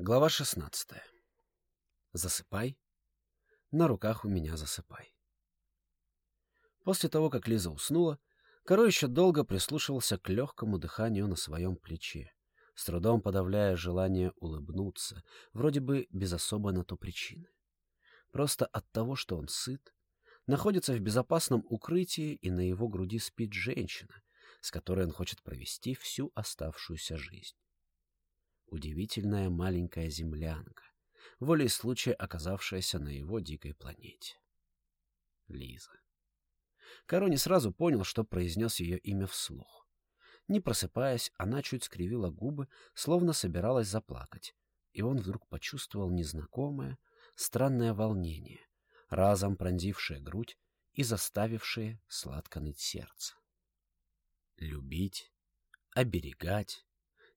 Глава 16. Засыпай. На руках у меня засыпай. После того, как Лиза уснула, Коро еще долго прислушивался к легкому дыханию на своем плече, с трудом подавляя желание улыбнуться, вроде бы без особой на то причины. Просто от того, что он сыт, находится в безопасном укрытии, и на его груди спит женщина, с которой он хочет провести всю оставшуюся жизнь удивительная маленькая землянка, волей случая оказавшаяся на его дикой планете. Лиза. Каро не сразу понял, что произнес ее имя вслух. Не просыпаясь, она чуть скривила губы, словно собиралась заплакать, и он вдруг почувствовал незнакомое, странное волнение, разом пронзившее грудь и заставившее сладко ныть сердце. Любить, оберегать,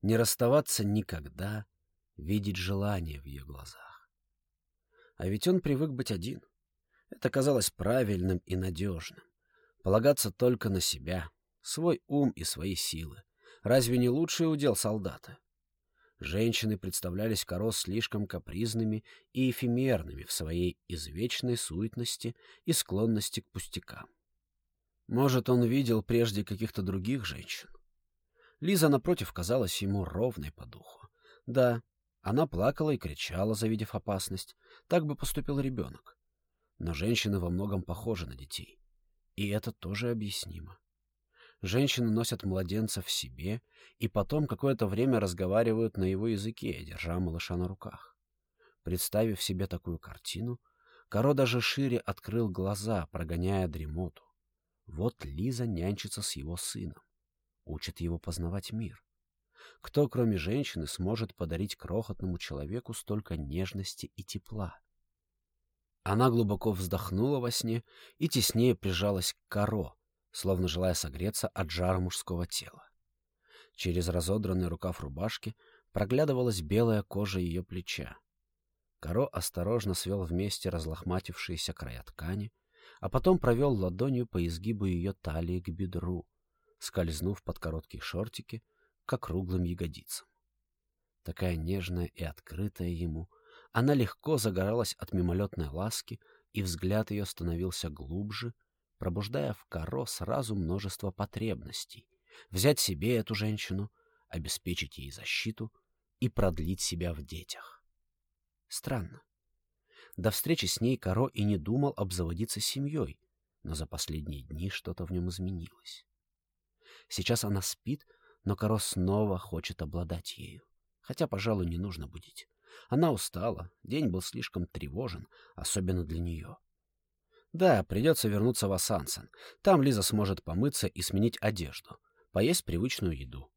не расставаться никогда, видеть желание в ее глазах. А ведь он привык быть один. Это казалось правильным и надежным. Полагаться только на себя, свой ум и свои силы. Разве не лучший удел солдата? Женщины представлялись Корос слишком капризными и эфемерными в своей извечной суетности и склонности к пустякам. Может, он видел прежде каких-то других женщин, Лиза, напротив, казалась ему ровной по духу. Да, она плакала и кричала, завидев опасность. Так бы поступил ребенок. Но женщины во многом похожи на детей. И это тоже объяснимо. Женщины носят младенца в себе и потом какое-то время разговаривают на его языке, держа малыша на руках. Представив себе такую картину, Каро даже шире открыл глаза, прогоняя дремоту. Вот Лиза нянчится с его сыном учит его познавать мир. Кто, кроме женщины, сможет подарить крохотному человеку столько нежности и тепла? Она глубоко вздохнула во сне и теснее прижалась к коро, словно желая согреться от жара мужского тела. Через разодранный рукав рубашки проглядывалась белая кожа ее плеча. Коро осторожно свел вместе разлохматившиеся края ткани, а потом провел ладонью по изгибу ее талии к бедру, скользнув под короткие шортики к округлым ягодицам. Такая нежная и открытая ему, она легко загоралась от мимолетной ласки, и взгляд ее становился глубже, пробуждая в коро сразу множество потребностей. Взять себе эту женщину, обеспечить ей защиту и продлить себя в детях. Странно. До встречи с ней Каро и не думал обзаводиться семьей, но за последние дни что-то в нем изменилось. Сейчас она спит, но Каро снова хочет обладать ею. Хотя, пожалуй, не нужно будить. Она устала, день был слишком тревожен, особенно для нее. Да, придется вернуться в Асансен. Там Лиза сможет помыться и сменить одежду, поесть привычную еду.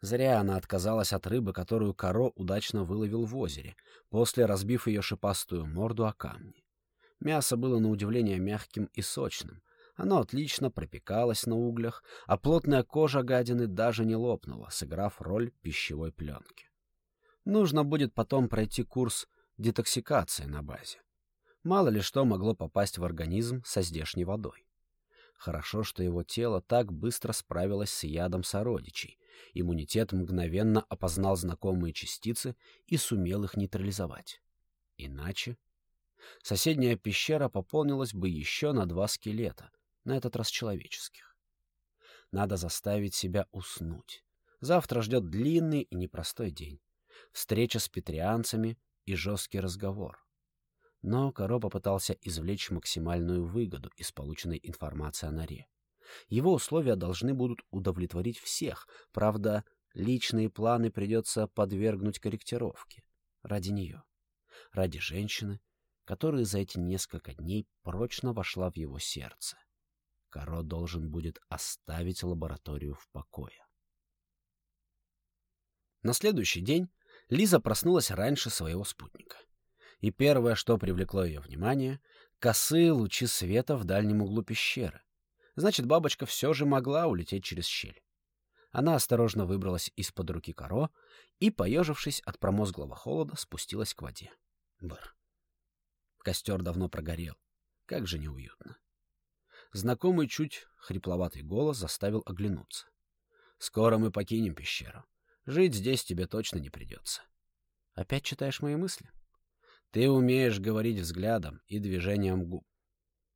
Зря она отказалась от рыбы, которую Каро удачно выловил в озере, после разбив ее шипастую морду о камни. Мясо было на удивление мягким и сочным, оно отлично пропекалось на углях, а плотная кожа гадины даже не лопнула, сыграв роль пищевой пленки. Нужно будет потом пройти курс детоксикации на базе. Мало ли что могло попасть в организм со здешней водой. Хорошо, что его тело так быстро справилось с ядом сородичей. Иммунитет мгновенно опознал знакомые частицы и сумел их нейтрализовать. Иначе... Соседняя пещера пополнилась бы еще на два скелета, на этот раз человеческих. Надо заставить себя уснуть. Завтра ждет длинный и непростой день. Встреча с петрианцами и жесткий разговор. Но Каро попытался извлечь максимальную выгоду из полученной информации о норе. Его условия должны будут удовлетворить всех, правда, личные планы придется подвергнуть корректировке. Ради нее. Ради женщины, которая за эти несколько дней прочно вошла в его сердце. Каро должен будет оставить лабораторию в покое. На следующий день Лиза проснулась раньше своего спутника. И первое, что привлекло ее внимание — косые лучи света в дальнем углу пещеры. Значит, бабочка все же могла улететь через щель. Она осторожно выбралась из-под руки коро и, поежившись от промозглого холода, спустилась к воде. Бр. Костер давно прогорел. Как же неуютно. Знакомый чуть хрипловатый голос заставил оглянуться. «Скоро мы покинем пещеру. Жить здесь тебе точно не придется». Опять читаешь мои мысли? Ты умеешь говорить взглядом и движением губ.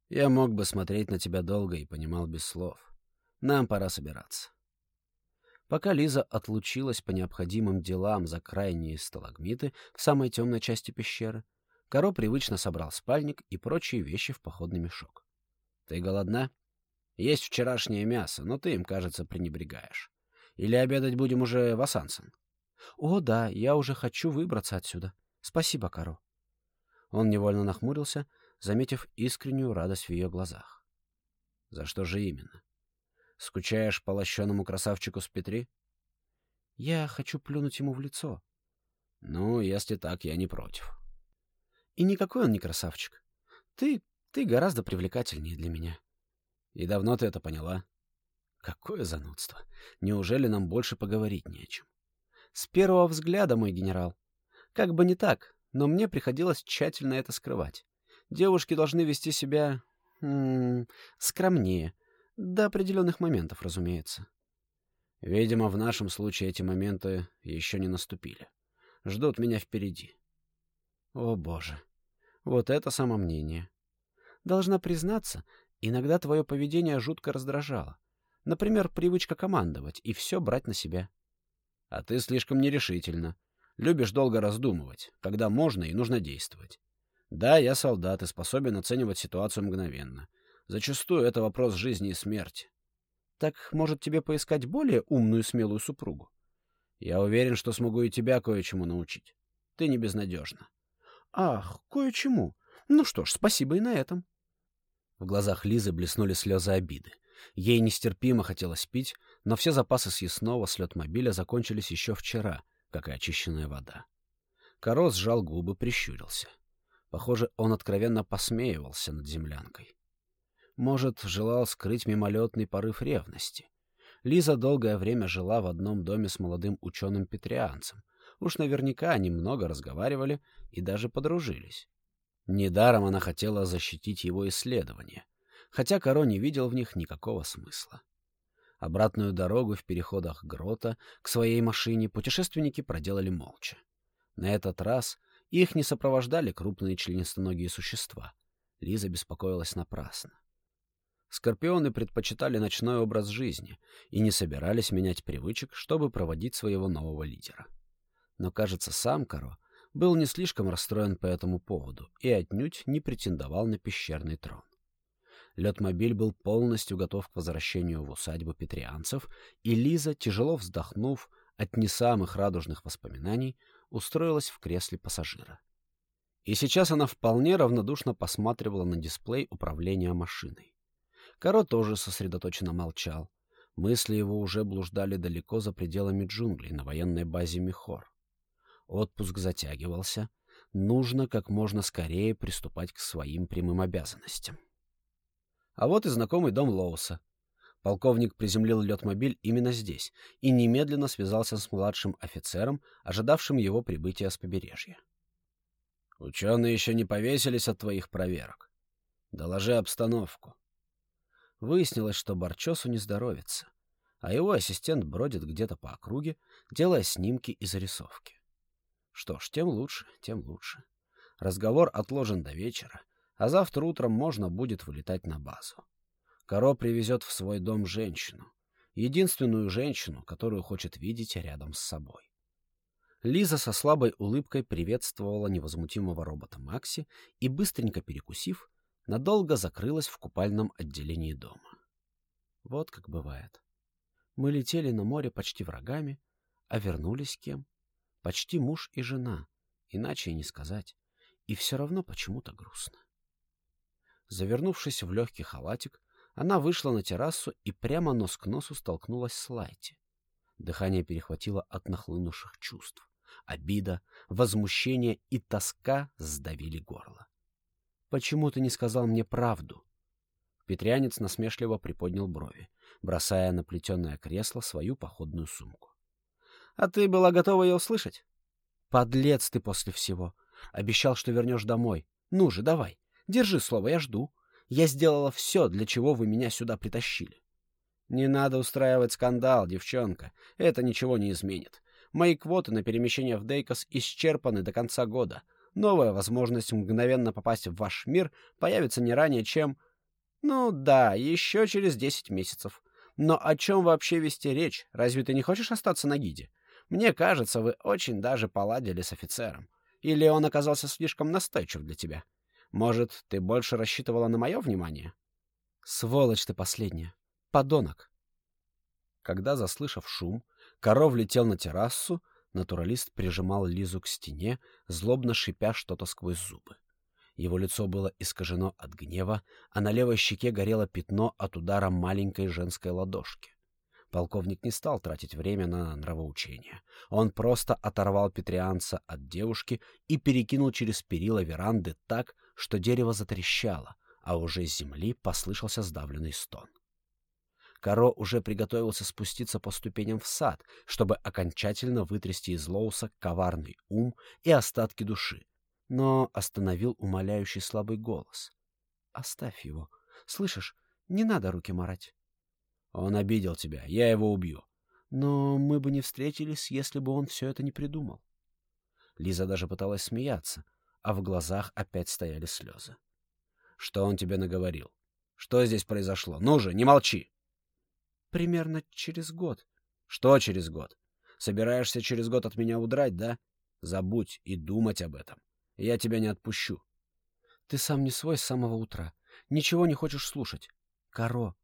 Я мог бы смотреть на тебя долго и понимал без слов. Нам пора собираться. Пока Лиза отлучилась по необходимым делам за крайние сталагмиты в самой темной части пещеры, Каро привычно собрал спальник и прочие вещи в походный мешок. — Ты голодна? Есть вчерашнее мясо, но ты им, кажется, пренебрегаешь. Или обедать будем уже в Асансон? — О, да, я уже хочу выбраться отсюда. Спасибо, Каро. Он невольно нахмурился, заметив искреннюю радость в ее глазах. — За что же именно? Скучаешь по лощеному красавчику с Петри? — Я хочу плюнуть ему в лицо. — Ну, если так, я не против. — И никакой он не красавчик. Ты, ты гораздо привлекательнее для меня. — И давно ты это поняла? — Какое занудство. Неужели нам больше поговорить не о чем? — С первого взгляда, мой генерал. Как бы не так, но мне приходилось тщательно это скрывать. Девушки должны вести себя... М -м, скромнее. До определенных моментов, разумеется. Видимо, в нашем случае эти моменты еще не наступили. Ждут меня впереди. О, боже. Вот это самомнение. Должна признаться, иногда твое поведение жутко раздражало. Например, привычка командовать и все брать на себя. А ты слишком нерешительно. Любишь долго раздумывать, когда можно и нужно действовать. Да, я солдат и способен оценивать ситуацию мгновенно. Зачастую это вопрос жизни и смерти. Так, может, тебе поискать более умную смелую супругу? Я уверен, что смогу и тебя кое-чему научить. Ты не безнадежна. Ах, кое-чему. Ну что ж, спасибо и на этом. В глазах Лизы блеснули слезы обиды. Ей нестерпимо хотелось пить, но все запасы съестного с летмобиля закончились еще вчера, как и очищенная вода. Корос сжал губы, прищурился. Похоже, он откровенно посмеивался над землянкой. Может, желал скрыть мимолетный порыв ревности. Лиза долгое время жила в одном доме с молодым ученым-петрианцем. Уж наверняка они много разговаривали и даже подружились. Недаром она хотела защитить его исследования, хотя Коро не видел в них никакого смысла. Обратную дорогу в переходах Грота к своей машине путешественники проделали молча. На этот раз их не сопровождали крупные членистоногие существа. Лиза беспокоилась напрасно. Скорпионы предпочитали ночной образ жизни и не собирались менять привычек, чтобы проводить своего нового лидера. Но, кажется, сам Каро был не слишком расстроен по этому поводу и отнюдь не претендовал на пещерный трон. Летмобиль был полностью готов к возвращению в усадьбу петрианцев, и Лиза, тяжело вздохнув от не самых радужных воспоминаний, устроилась в кресле пассажира. И сейчас она вполне равнодушно посматривала на дисплей управления машиной. Каро тоже сосредоточенно молчал. Мысли его уже блуждали далеко за пределами джунглей на военной базе Михор. Отпуск затягивался. Нужно как можно скорее приступать к своим прямым обязанностям. А вот и знакомый дом Лоуса. Полковник приземлил летмобиль именно здесь и немедленно связался с младшим офицером, ожидавшим его прибытия с побережья. «Ученые еще не повесились от твоих проверок. Доложи обстановку». Выяснилось, что Барчосу не здоровится, а его ассистент бродит где-то по округе, делая снимки и зарисовки. Что ж, тем лучше, тем лучше. Разговор отложен до вечера, а завтра утром можно будет вылетать на базу. Каро привезет в свой дом женщину. Единственную женщину, которую хочет видеть рядом с собой. Лиза со слабой улыбкой приветствовала невозмутимого робота Макси и, быстренько перекусив, надолго закрылась в купальном отделении дома. Вот как бывает. Мы летели на море почти врагами, а вернулись кем? Почти муж и жена, иначе и не сказать. И все равно почему-то грустно. Завернувшись в легкий халатик, она вышла на террасу и прямо нос к носу столкнулась с Лайти. Дыхание перехватило от нахлынувших чувств. Обида, возмущение и тоска сдавили горло. «Почему ты не сказал мне правду?» Петрянец насмешливо приподнял брови, бросая на плетеное кресло свою походную сумку. «А ты была готова ее услышать?» «Подлец ты после всего! Обещал, что вернешь домой. Ну же, давай!» Держи слово, я жду. Я сделала все, для чего вы меня сюда притащили. Не надо устраивать скандал, девчонка. Это ничего не изменит. Мои квоты на перемещение в Дейкос исчерпаны до конца года. Новая возможность мгновенно попасть в ваш мир появится не ранее, чем... Ну да, еще через 10 месяцев. Но о чем вообще вести речь? Разве ты не хочешь остаться на гиде? Мне кажется, вы очень даже поладили с офицером. Или он оказался слишком настойчив для тебя? Может, ты больше рассчитывала на мое внимание? Сволочь ты последняя. Подонок. Когда, заслышав шум, коров летел на террасу, натуралист прижимал Лизу к стене, злобно шипя что-то сквозь зубы. Его лицо было искажено от гнева, а на левой щеке горело пятно от удара маленькой женской ладошки. Полковник не стал тратить время на нравоучение. Он просто оторвал петрианца от девушки и перекинул через перила веранды так, что дерево затрещало, а уже с земли послышался сдавленный стон. Каро уже приготовился спуститься по ступеням в сад, чтобы окончательно вытрясти из Лоуса коварный ум и остатки души, но остановил умоляющий слабый голос. «Оставь его. Слышишь, не надо руки марать». «Он обидел тебя. Я его убью». «Но мы бы не встретились, если бы он все это не придумал». Лиза даже пыталась смеяться, а в глазах опять стояли слезы. «Что он тебе наговорил? Что здесь произошло? Ну же, не молчи!» «Примерно через год». «Что через год? Собираешься через год от меня удрать, да? Забудь и думать об этом. Я тебя не отпущу. Ты сам не свой с самого утра. Ничего не хочешь слушать. Каро,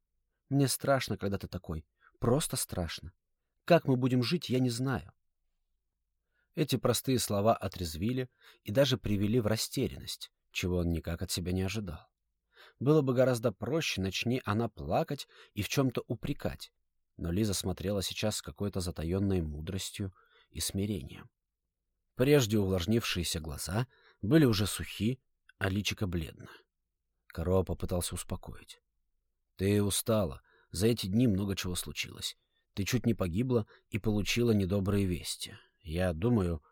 мне страшно, когда ты такой. Просто страшно. Как мы будем жить, я не знаю. Эти простые слова отрезвили и даже привели в растерянность, чего он никак от себя не ожидал. Было бы гораздо проще, начни она плакать и в чем-то упрекать. Но Лиза смотрела сейчас с какой-то затаенной мудростью и смирением. Прежде увлажнившиеся глаза были уже сухи, а личико бледно. Корова попытался успокоить. — Ты устала. За эти дни много чего случилось. Ты чуть не погибла и получила недобрые вести. Я думаю...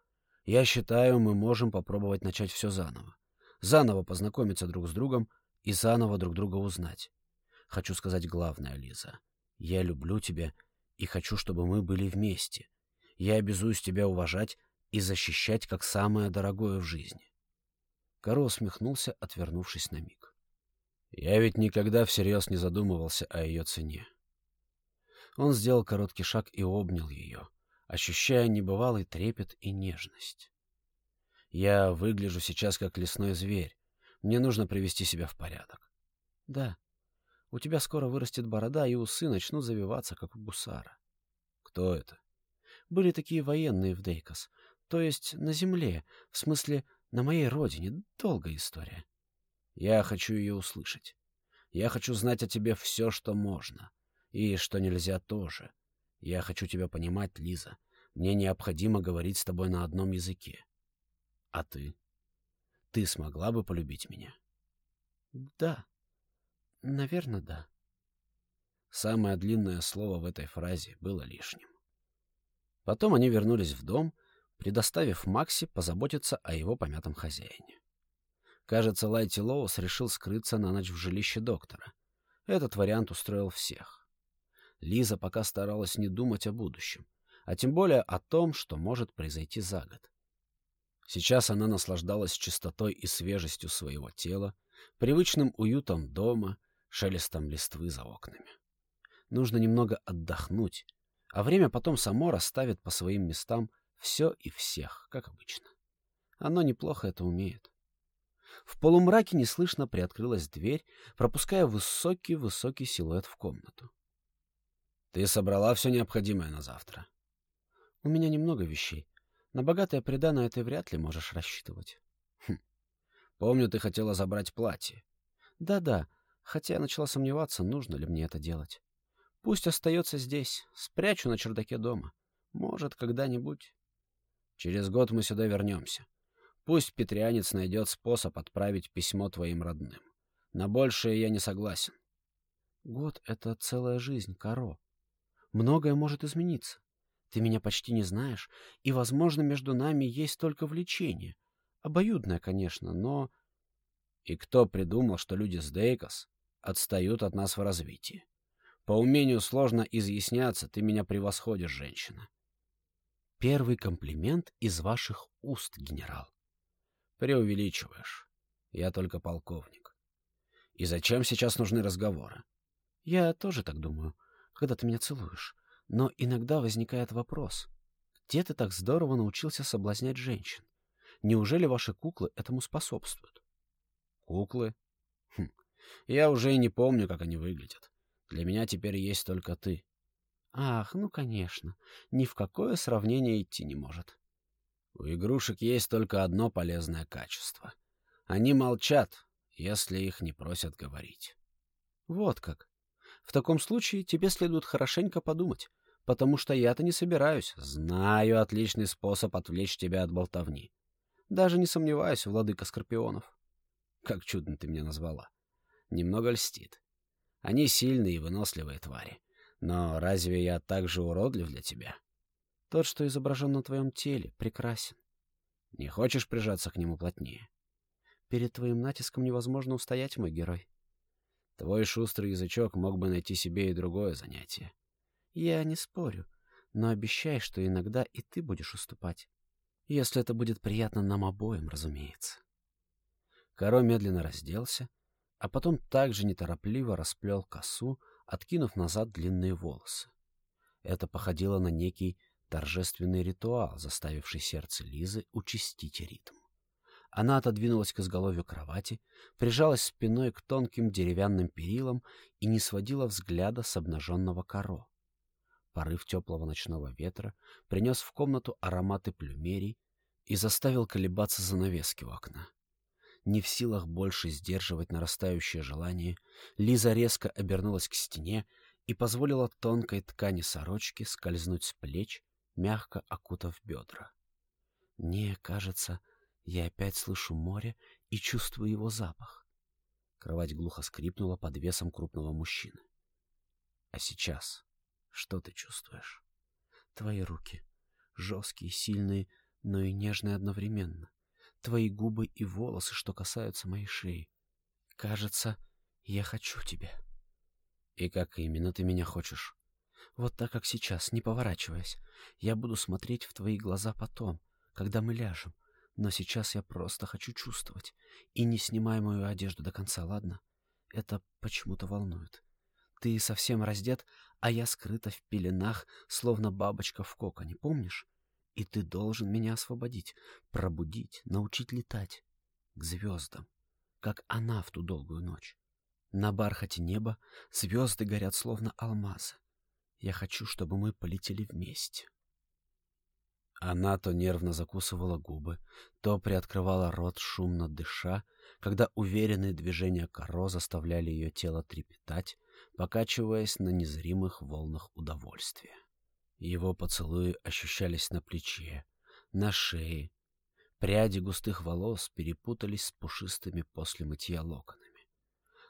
Я считаю, мы можем попробовать начать все заново. Заново познакомиться друг с другом и заново друг друга узнать. Хочу сказать главное, Лиза. Я люблю тебя и хочу, чтобы мы были вместе. Я обязуюсь тебя уважать и защищать как самое дорогое в жизни. Каро усмехнулся, отвернувшись на миг. Я ведь никогда всерьез не задумывался о ее цене. Он сделал короткий шаг и обнял ее, ощущая небывалый трепет и нежность. Я выгляжу сейчас как лесной зверь. Мне нужно привести себя в порядок. Да, у тебя скоро вырастет борода, и усы начнут завиваться, как у гусара. Кто это? Были такие военные в Дейкос. То есть на земле, в смысле на моей родине долгая история. Я хочу ее услышать. Я хочу знать о тебе все, что можно. И что нельзя тоже. Я хочу тебя понимать, Лиза. Мне необходимо говорить с тобой на одном языке. А ты? Ты смогла бы полюбить меня? Да. Наверное, да. Самое длинное слово в этой фразе было лишним. Потом они вернулись в дом, предоставив Макси позаботиться о его помятом хозяине. Кажется, Лайти Лоус решил скрыться на ночь в жилище доктора. Этот вариант устроил всех. Лиза пока старалась не думать о будущем, а тем более о том, что может произойти за год. Сейчас она наслаждалась чистотой и свежестью своего тела, привычным уютом дома, шелестом листвы за окнами. Нужно немного отдохнуть, а время потом само расставит по своим местам все и всех, как обычно. Оно неплохо это умеет. В полумраке неслышно приоткрылась дверь, пропуская высокий-высокий силуэт в комнату. — Ты собрала все необходимое на завтра? — У меня немного вещей. На богатое приданое ты вряд ли можешь рассчитывать. Хм. Помню, ты хотела забрать платье. Да-да, хотя я начала сомневаться, нужно ли мне это делать. Пусть остается здесь, спрячу на чердаке дома. Может, когда-нибудь... Через год мы сюда вернемся. Пусть Петрианец найдет способ отправить письмо твоим родным. На большее я не согласен. Год — это целая жизнь, Каро. Многое может измениться. Ты меня почти не знаешь, и, возможно, между нами есть только влечение. Обоюдное, конечно, но... И кто придумал, что люди с Дейкос отстают от нас в развитии? По умению сложно изъясняться, ты меня превосходишь, женщина. Первый комплимент из ваших уст, генерал. Преувеличиваешь. Я только полковник. И зачем сейчас нужны разговоры? Я тоже так думаю, когда ты меня целуешь. Но иногда возникает вопрос. Где ты так здорово научился соблазнять женщин? Неужели ваши куклы этому способствуют? Куклы? Хм. Я уже и не помню, как они выглядят. Для меня теперь есть только ты. Ах, ну, конечно. Ни в какое сравнение идти не может. У игрушек есть только одно полезное качество. Они молчат, если их не просят говорить. Вот как. В таком случае тебе следует хорошенько подумать, потому что я-то не собираюсь. Знаю отличный способ отвлечь тебя от болтовни. Даже не сомневаюсь, владыка Скорпионов. Как чудно ты меня назвала. Немного льстит. Они сильные и выносливые твари. Но разве я так же уродлив для тебя? Тот, что изображен на твоем теле, прекрасен. Не хочешь прижаться к нему плотнее? Перед твоим натиском невозможно устоять, мой герой. Твой шустрый язычок мог бы найти себе и другое занятие. Я не спорю, но обещай, что иногда и ты будешь уступать. Если это будет приятно нам обоим, разумеется. Каро медленно разделся, а потом также неторопливо расплел косу, откинув назад длинные волосы. Это походило на некий торжественный ритуал, заставивший сердце Лизы участить ритм. Она отодвинулась к изголовью кровати, прижалась спиной к тонким деревянным перилам и не сводила взгляда с обнаженного коро. Порыв теплого ночного ветра принес в комнату ароматы плюмерий и заставил колебаться занавески у окна. Не в силах больше сдерживать нарастающее желание, Лиза резко обернулась к стене и позволила тонкой ткани сорочки скользнуть с плеч, мягко окутав бедра. Мне кажется, я опять слышу море и чувствую его запах. Кровать глухо скрипнула под весом крупного мужчины. А сейчас что ты чувствуешь? Твои руки. Жесткие, сильные, но и нежные одновременно. Твои губы и волосы, что касаются моей шеи. Кажется, я хочу тебя. И как именно ты меня хочешь? Вот так, как сейчас, не поворачиваясь. Я буду смотреть в твои глаза потом, когда мы ляжем. Но сейчас я просто хочу чувствовать. И не снимай мою одежду до конца, ладно? Это почему-то волнует. Ты совсем раздет, а я скрыта в пеленах, словно бабочка в коконе, помнишь? И ты должен меня освободить, пробудить, научить летать. К звездам, как она в ту долгую ночь. На бархате неба звезды горят, словно алмазы. Я хочу, чтобы мы полетели вместе. Она то нервно закусывала губы, то приоткрывала рот, шумно дыша, когда уверенные движения коро заставляли ее тело трепетать, покачиваясь на незримых волнах удовольствия. Его поцелуи ощущались на плече, на шее. Пряди густых волос перепутались с пушистыми после мытья локонами.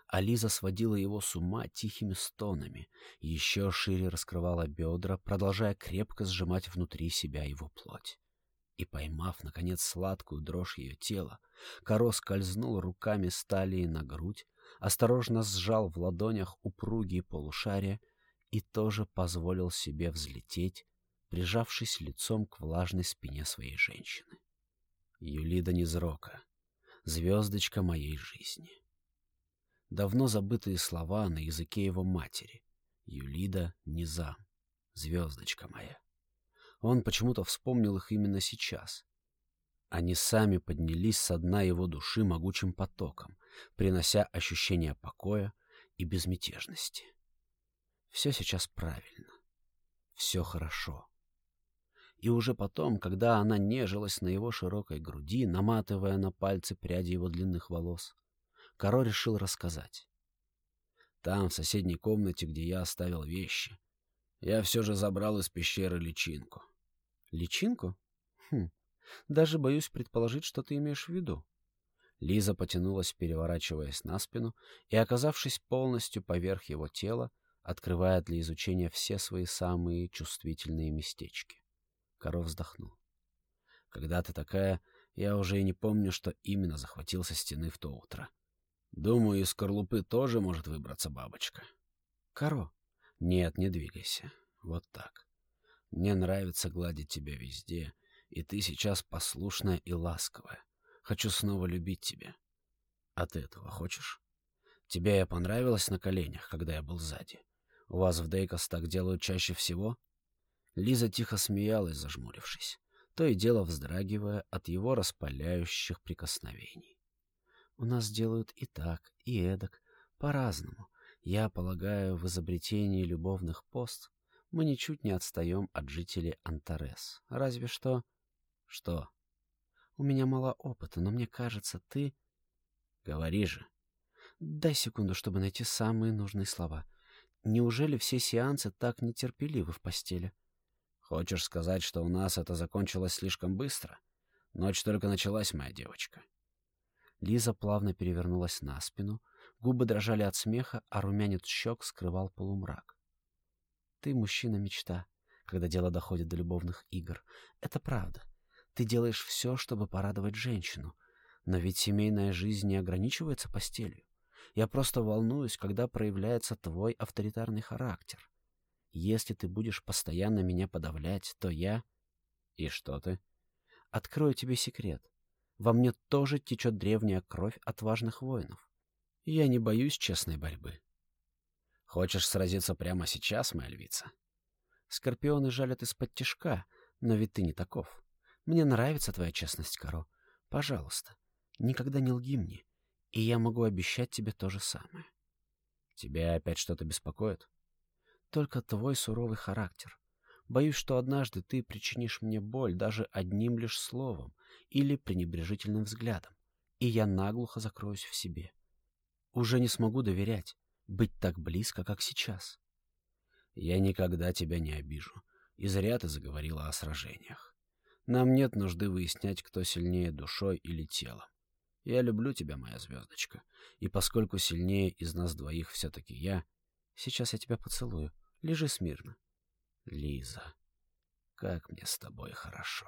А Лиза сводила его с ума тихими стонами, еще шире раскрывала бедра, продолжая крепко сжимать внутри себя его плоть. И, поймав, наконец, сладкую дрожь ее тела, Коро скользнул руками с талии на грудь, осторожно сжал в ладонях упругие полушария и тоже позволил себе взлететь, прижавшись лицом к влажной спине своей женщины. Юлида Незрока, звездочка моей жизни давно забытые слова на языке его матери. Юлида Низам, звездочка моя. Он почему-то вспомнил их именно сейчас. Они сами поднялись со дна его души могучим потоком, принося ощущение покоя и безмятежности. Все сейчас правильно. Все хорошо. И уже потом, когда она нежилась на его широкой груди, наматывая на пальцы пряди его длинных волос, Каро решил рассказать. Там, в соседней комнате, где я оставил вещи, я все же забрал из пещеры личинку. Личинку? Хм, даже боюсь предположить, что ты имеешь в виду. Лиза потянулась, переворачиваясь на спину, и, оказавшись полностью поверх его тела, открывая для изучения все свои самые чувствительные местечки. Коров вздохнул. Когда ты такая, я уже и не помню, что именно захватил со стены в то утро. Думаю, из скорлупы тоже может выбраться бабочка. Коро. Нет, не двигайся. Вот так. Мне нравится гладить тебя везде, и ты сейчас послушная и ласковая. Хочу снова любить тебя. А ты этого хочешь? Тебе я понравилась на коленях, когда я был сзади. У вас в Дейкос так делают чаще всего? Лиза тихо смеялась, зажмурившись, то и дело вздрагивая от его распаляющих прикосновений. У нас делают и так, и эдак, по-разному. Я полагаю, в изобретении любовных пост мы ничуть не отстаем от жителей Антарес. Разве что... Что? У меня мало опыта, но мне кажется, ты... Говори же. Дай секунду, чтобы найти самые нужные слова. Неужели все сеансы так нетерпеливы в постели? Хочешь сказать, что у нас это закончилось слишком быстро? Ночь только началась, моя девочка. Лиза плавно перевернулась на спину, губы дрожали от смеха, а румянец щек скрывал полумрак. Ты мужчина-мечта, когда дело доходит до любовных игр. Это правда. Ты делаешь все, чтобы порадовать женщину. Но ведь семейная жизнь не ограничивается постелью. Я просто волнуюсь, когда проявляется твой авторитарный характер. Если ты будешь постоянно меня подавлять, то я... И что ты? Открою тебе секрет. Во мне тоже течет древняя кровь отважных воинов. Я не боюсь честной борьбы. Хочешь сразиться прямо сейчас, моя львица? Скорпионы жалят из-под тишка, но ведь ты не таков. Мне нравится твоя честность, Каро. Пожалуйста, никогда не лги мне и я могу обещать тебе то же самое. Тебя опять что-то беспокоит? Только твой суровый характер. Боюсь, что однажды ты причинишь мне боль даже одним лишь словом или пренебрежительным взглядом, и я наглухо закроюсь в себе. Уже не смогу доверять, быть так близко, как сейчас. Я никогда тебя не обижу, и зря ты заговорила о сражениях. Нам нет нужды выяснять, кто сильнее душой или телом. Я люблю тебя, моя звездочка. И поскольку сильнее из нас двоих все-таки я, сейчас я тебя поцелую. Лежи смирно. Лиза, как мне с тобой хорошо.